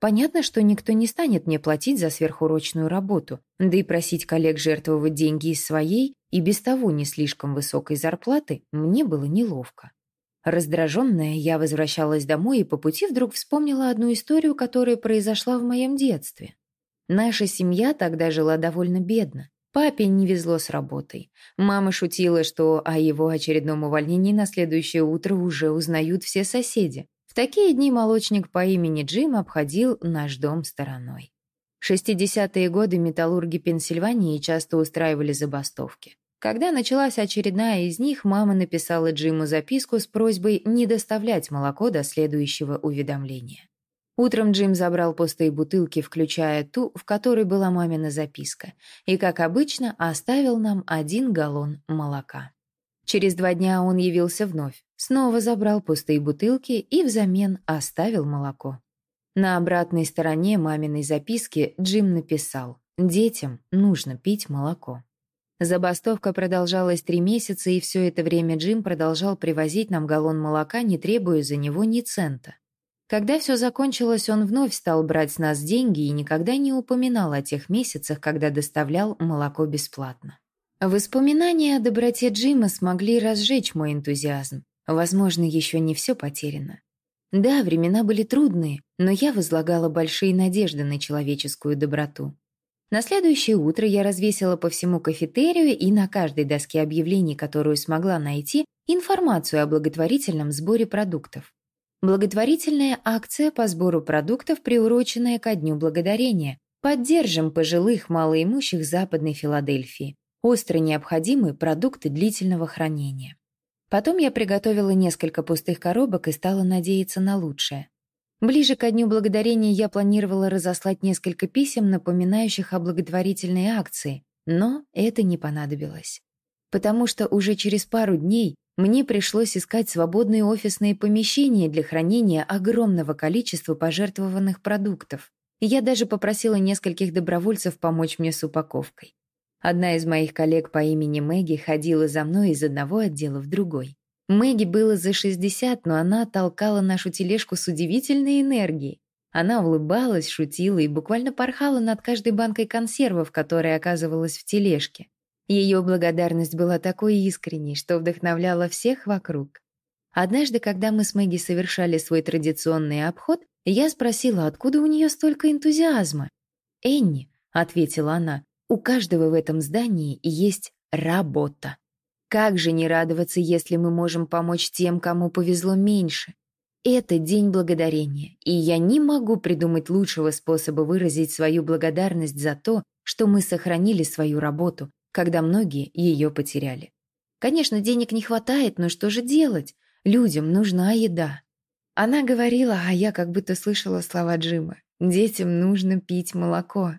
Speaker 1: Понятно, что никто не станет мне платить за сверхурочную работу, да и просить коллег жертвовать деньги из своей и без того не слишком высокой зарплаты мне было неловко. Раздраженная, я возвращалась домой и по пути вдруг вспомнила одну историю, которая произошла в моем детстве. Наша семья тогда жила довольно бедно. Папе не везло с работой. Мама шутила, что о его очередном увольнении на следующее утро уже узнают все соседи. В такие дни молочник по имени Джим обходил наш дом стороной. В 60-е годы металлурги Пенсильвании часто устраивали забастовки. Когда началась очередная из них, мама написала Джиму записку с просьбой не доставлять молоко до следующего уведомления. Утром Джим забрал пустые бутылки, включая ту, в которой была мамина записка, и, как обычно, оставил нам один галлон молока. Через два дня он явился вновь, снова забрал пустые бутылки и взамен оставил молоко. На обратной стороне маминой записки Джим написал «Детям нужно пить молоко». Забастовка продолжалась три месяца, и все это время Джим продолжал привозить нам галлон молока, не требуя за него ни цента. Когда все закончилось, он вновь стал брать с нас деньги и никогда не упоминал о тех месяцах, когда доставлял молоко бесплатно. Воспоминания о доброте Джима смогли разжечь мой энтузиазм. Возможно, еще не все потеряно. Да, времена были трудные, но я возлагала большие надежды на человеческую доброту. На следующее утро я развесила по всему кафетерию и на каждой доске объявлений, которую смогла найти, информацию о благотворительном сборе продуктов. Благотворительная акция по сбору продуктов, приуроченная ко Дню Благодарения. Поддержим пожилых малоимущих Западной Филадельфии. Остро необходимы продукты длительного хранения. Потом я приготовила несколько пустых коробок и стала надеяться на лучшее. Ближе ко Дню Благодарения я планировала разослать несколько писем, напоминающих о благотворительной акции, но это не понадобилось. Потому что уже через пару дней мне пришлось искать свободные офисные помещения для хранения огромного количества пожертвованных продуктов. Я даже попросила нескольких добровольцев помочь мне с упаковкой. Одна из моих коллег по имени Мэгги ходила за мной из одного отдела в другой. Мэгги было за 60, но она толкала нашу тележку с удивительной энергией. Она улыбалась, шутила и буквально порхала над каждой банкой консервов, которая оказывалась в тележке. Ее благодарность была такой искренней, что вдохновляла всех вокруг. Однажды, когда мы с Мэгги совершали свой традиционный обход, я спросила, откуда у нее столько энтузиазма. «Энни», — ответила она, — «у каждого в этом здании есть работа. Как же не радоваться, если мы можем помочь тем, кому повезло меньше? Это День Благодарения, и я не могу придумать лучшего способа выразить свою благодарность за то, что мы сохранили свою работу, когда многие ее потеряли. Конечно, денег не хватает, но что же делать? Людям нужна еда. Она говорила, а я как будто слышала слова Джима. Детям нужно пить молоко.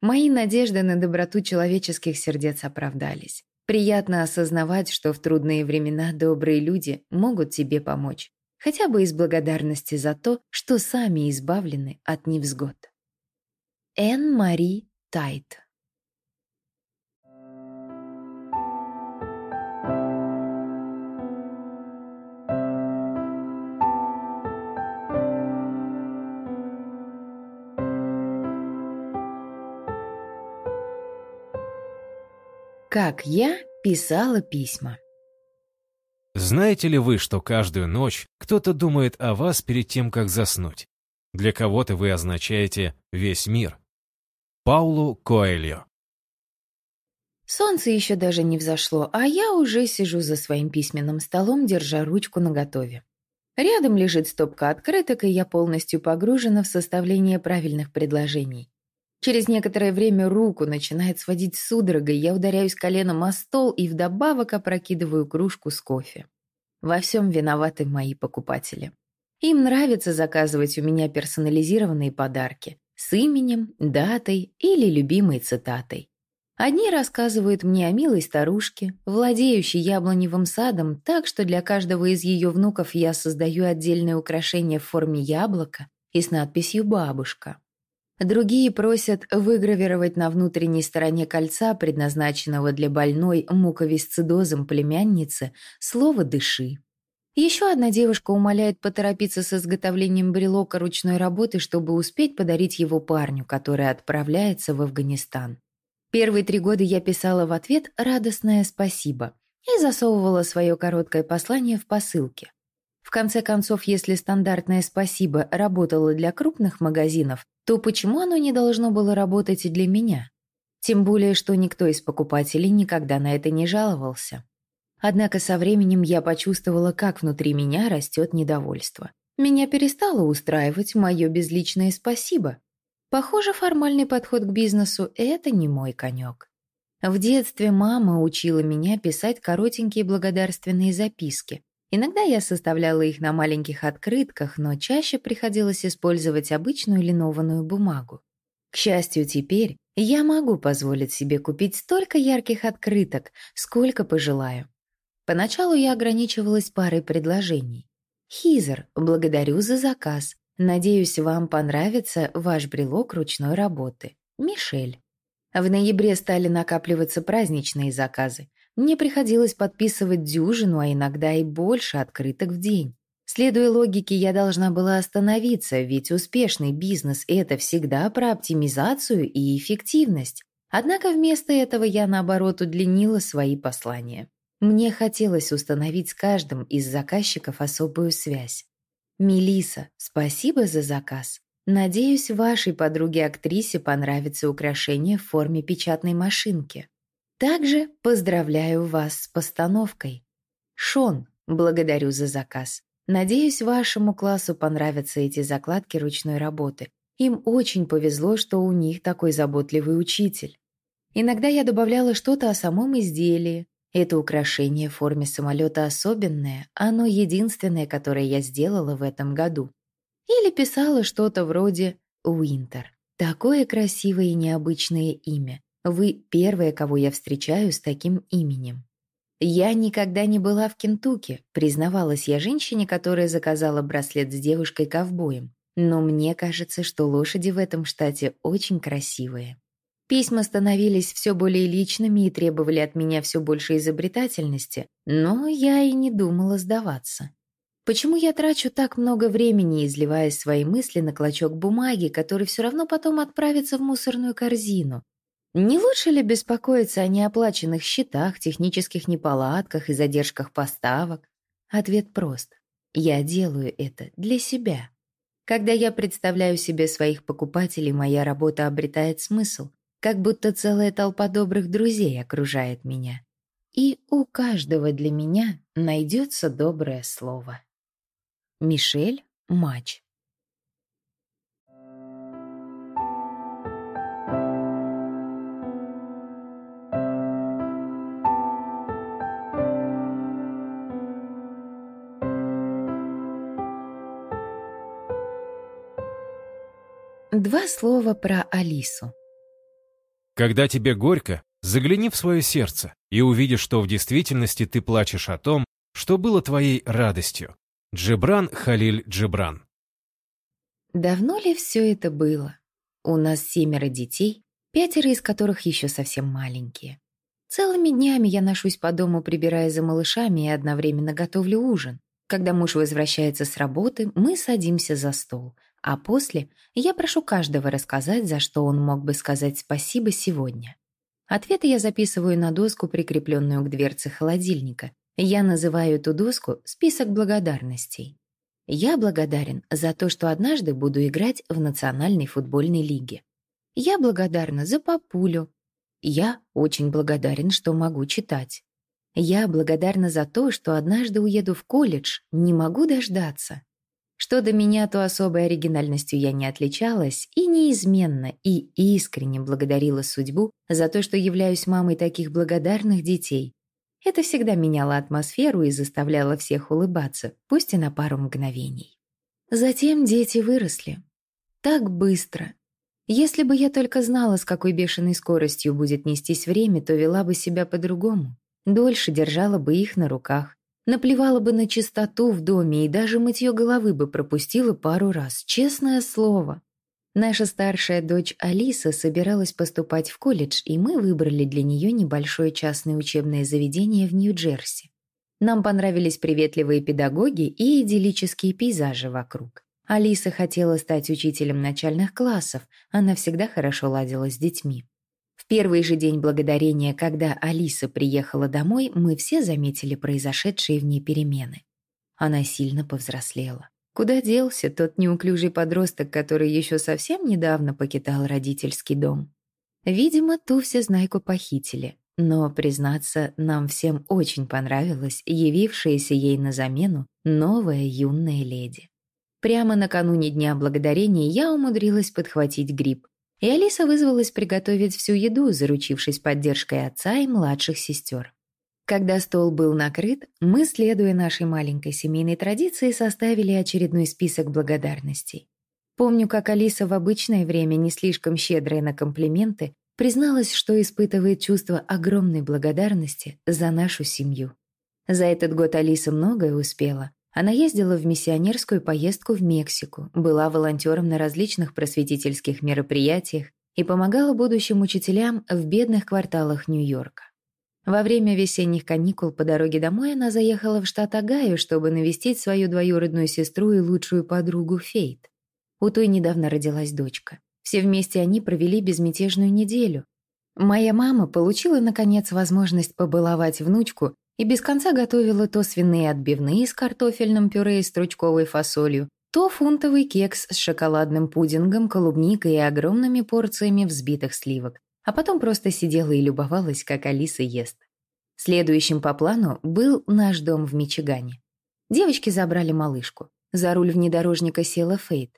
Speaker 1: Мои надежды на доброту человеческих сердец оправдались. Приятно осознавать, что в трудные времена добрые люди могут тебе помочь. Хотя бы из благодарности за то, что сами избавлены от невзгод. Энн Мари Тайт Как я писала письма.
Speaker 2: Знаете ли вы, что каждую ночь кто-то думает о вас перед тем, как заснуть? Для кого-то вы означаете весь мир. Паулу Коэльо.
Speaker 1: Солнце еще даже не взошло, а я уже сижу за своим письменным столом, держа ручку наготове. Рядом лежит стопка открыток, и я полностью погружена в составление правильных предложений. Через некоторое время руку начинает сводить судорогой, я ударяюсь коленом о стол и вдобавок опрокидываю кружку с кофе. Во всем виноваты мои покупатели. Им нравится заказывать у меня персонализированные подарки с именем, датой или любимой цитатой. Одни рассказывают мне о милой старушке, владеющей яблоневым садом, так что для каждого из ее внуков я создаю отдельное украшение в форме яблока и с надписью «Бабушка». Другие просят выгравировать на внутренней стороне кольца, предназначенного для больной муковисцидозом племянницы, слово «дыши». Еще одна девушка умоляет поторопиться с изготовлением брелока ручной работы, чтобы успеть подарить его парню, который отправляется в Афганистан. Первые три года я писала в ответ радостное спасибо и засовывала свое короткое послание в посылке. В конце концов, если стандартное спасибо работало для крупных магазинов, то почему оно не должно было работать и для меня? Тем более, что никто из покупателей никогда на это не жаловался. Однако со временем я почувствовала, как внутри меня растет недовольство. Меня перестало устраивать мое безличное спасибо, Похоже, формальный подход к бизнесу — это не мой конек. В детстве мама учила меня писать коротенькие благодарственные записки. Иногда я составляла их на маленьких открытках, но чаще приходилось использовать обычную линованную бумагу. К счастью, теперь я могу позволить себе купить столько ярких открыток, сколько пожелаю. Поначалу я ограничивалась парой предложений. «Хизер, благодарю за заказ. Надеюсь, вам понравится ваш брелок ручной работы. Мишель. В ноябре стали накапливаться праздничные заказы. Мне приходилось подписывать дюжину, а иногда и больше открыток в день. Следуя логике, я должна была остановиться, ведь успешный бизнес – это всегда про оптимизацию и эффективность. Однако вместо этого я, наоборот, удлинила свои послания. Мне хотелось установить с каждым из заказчиков особую связь. Мелиса, спасибо за заказ. Надеюсь, вашей подруге-актрисе понравится украшение в форме печатной машинки. Также поздравляю вас с постановкой. Шон, благодарю за заказ. Надеюсь, вашему классу понравятся эти закладки ручной работы. Им очень повезло, что у них такой заботливый учитель. Иногда я добавляла что-то о самом изделии, это украшение в форме самолета особенное, оно единственное, которое я сделала в этом году. Или писала что-то вроде «Уинтер». Такое красивое и необычное имя. Вы первая, кого я встречаю с таким именем. Я никогда не была в Кентукки, признавалась я женщине, которая заказала браслет с девушкой-ковбоем. Но мне кажется, что лошади в этом штате очень красивые. Письма становились все более личными и требовали от меня все больше изобретательности, но я и не думала сдаваться. Почему я трачу так много времени, изливая свои мысли на клочок бумаги, который все равно потом отправится в мусорную корзину? Не лучше ли беспокоиться о неоплаченных счетах, технических неполадках и задержках поставок? Ответ прост. Я делаю это для себя. Когда я представляю себе своих покупателей, моя работа обретает смысл как будто целая толпа добрых друзей окружает меня. И у каждого для меня найдется доброе слово. Мишель Мач Два слова про Алису.
Speaker 2: Когда тебе горько, загляни в свое сердце и увидишь, что в действительности ты плачешь о том, что было твоей радостью. Джебран Халиль Джебран.
Speaker 1: Давно ли все это было? У нас семеро детей, пятеро из которых еще совсем маленькие. Целыми днями я ношусь по дому, прибирая за малышами и одновременно готовлю ужин. Когда муж возвращается с работы, мы садимся за стол, а после я прошу каждого рассказать, за что он мог бы сказать спасибо сегодня. Ответы я записываю на доску, прикрепленную к дверце холодильника. Я называю эту доску «Список благодарностей». Я благодарен за то, что однажды буду играть в Национальной футбольной лиге. Я благодарна за папулю. Я очень благодарен, что могу читать. Я благодарна за то, что однажды уеду в колледж, не могу дождаться. Что до меня, то особой оригинальностью я не отличалась и неизменно и искренне благодарила судьбу за то, что являюсь мамой таких благодарных детей. Это всегда меняло атмосферу и заставляло всех улыбаться, пусть и на пару мгновений. Затем дети выросли. Так быстро. Если бы я только знала, с какой бешеной скоростью будет нестись время, то вела бы себя по-другому. Дольше держала бы их на руках, наплевала бы на чистоту в доме и даже мытье головы бы пропустила пару раз, честное слово. Наша старшая дочь Алиса собиралась поступать в колледж, и мы выбрали для нее небольшое частное учебное заведение в Нью-Джерси. Нам понравились приветливые педагоги и идиллические пейзажи вокруг. Алиса хотела стать учителем начальных классов, она всегда хорошо ладила с детьми. Первый же день благодарения, когда Алиса приехала домой, мы все заметили произошедшие в ней перемены. Она сильно повзрослела. Куда делся тот неуклюжий подросток, который еще совсем недавно покидал родительский дом? Видимо, ту всезнайку похитили. Но, признаться, нам всем очень понравилась явившаяся ей на замену новая юная леди. Прямо накануне Дня Благодарения я умудрилась подхватить грипп, и Алиса вызвалась приготовить всю еду, заручившись поддержкой отца и младших сестер. Когда стол был накрыт, мы, следуя нашей маленькой семейной традиции, составили очередной список благодарностей. Помню, как Алиса в обычное время, не слишком щедрая на комплименты, призналась, что испытывает чувство огромной благодарности за нашу семью. За этот год Алиса многое успела. Она ездила в миссионерскую поездку в Мексику, была волонтером на различных просветительских мероприятиях и помогала будущим учителям в бедных кварталах Нью-Йорка. Во время весенних каникул по дороге домой она заехала в штат Огайо, чтобы навестить свою двоюродную сестру и лучшую подругу Фейт. У той недавно родилась дочка. Все вместе они провели безмятежную неделю. Моя мама получила, наконец, возможность побаловать внучку и без конца готовила то свиные отбивные с картофельным пюре и стручковой фасолью, то фунтовый кекс с шоколадным пудингом, клубникой и огромными порциями взбитых сливок, а потом просто сидела и любовалась, как Алиса ест. Следующим по плану был наш дом в Мичигане. Девочки забрали малышку. За руль внедорожника села Фейт.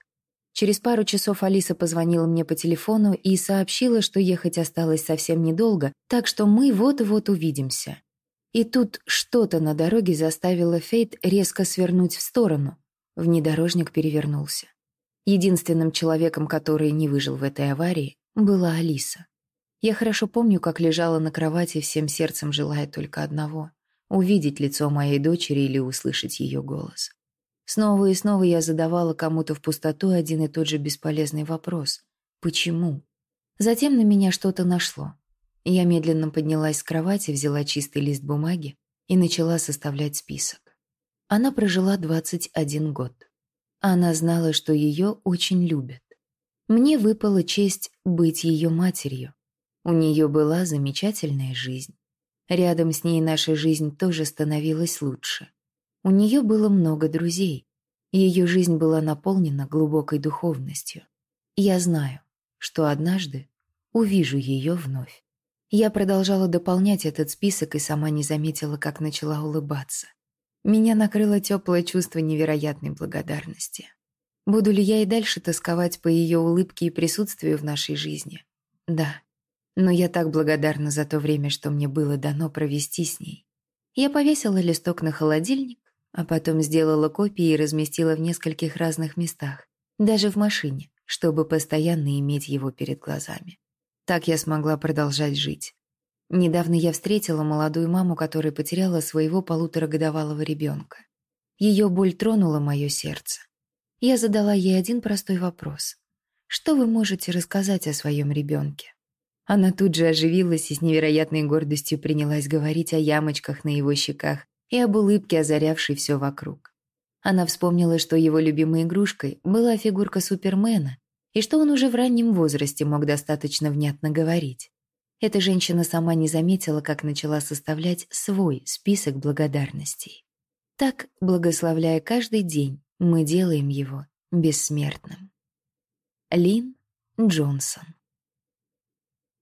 Speaker 1: Через пару часов Алиса позвонила мне по телефону и сообщила, что ехать осталось совсем недолго, так что мы вот-вот увидимся. И тут что-то на дороге заставило Фейт резко свернуть в сторону. Внедорожник перевернулся. Единственным человеком, который не выжил в этой аварии, была Алиса. Я хорошо помню, как лежала на кровати, всем сердцем желая только одного — увидеть лицо моей дочери или услышать ее голос. Снова и снова я задавала кому-то в пустоту один и тот же бесполезный вопрос — почему? Затем на меня что-то нашло. Я медленно поднялась с кровати, взяла чистый лист бумаги и начала составлять список. Она прожила 21 год. Она знала, что ее очень любят. Мне выпала честь быть ее матерью. У нее была замечательная жизнь. Рядом с ней наша жизнь тоже становилась лучше. У нее было много друзей. Ее жизнь была наполнена глубокой духовностью. Я знаю, что однажды увижу ее вновь. Я продолжала дополнять этот список и сама не заметила, как начала улыбаться. Меня накрыло теплое чувство невероятной благодарности. Буду ли я и дальше тосковать по ее улыбке и присутствию в нашей жизни? Да, но я так благодарна за то время, что мне было дано провести с ней. Я повесила листок на холодильник, а потом сделала копии и разместила в нескольких разных местах, даже в машине, чтобы постоянно иметь его перед глазами. Так я смогла продолжать жить. Недавно я встретила молодую маму, которая потеряла своего полуторагодовалого ребенка. Ее боль тронула мое сердце. Я задала ей один простой вопрос. Что вы можете рассказать о своем ребенке? Она тут же оживилась и с невероятной гордостью принялась говорить о ямочках на его щеках и об улыбке, озарявшей все вокруг. Она вспомнила, что его любимой игрушкой была фигурка Супермена, и что он уже в раннем возрасте мог достаточно внятно говорить. Эта женщина сама не заметила, как начала составлять свой список благодарностей. Так, благословляя каждый день, мы делаем его бессмертным. Лин Джонсон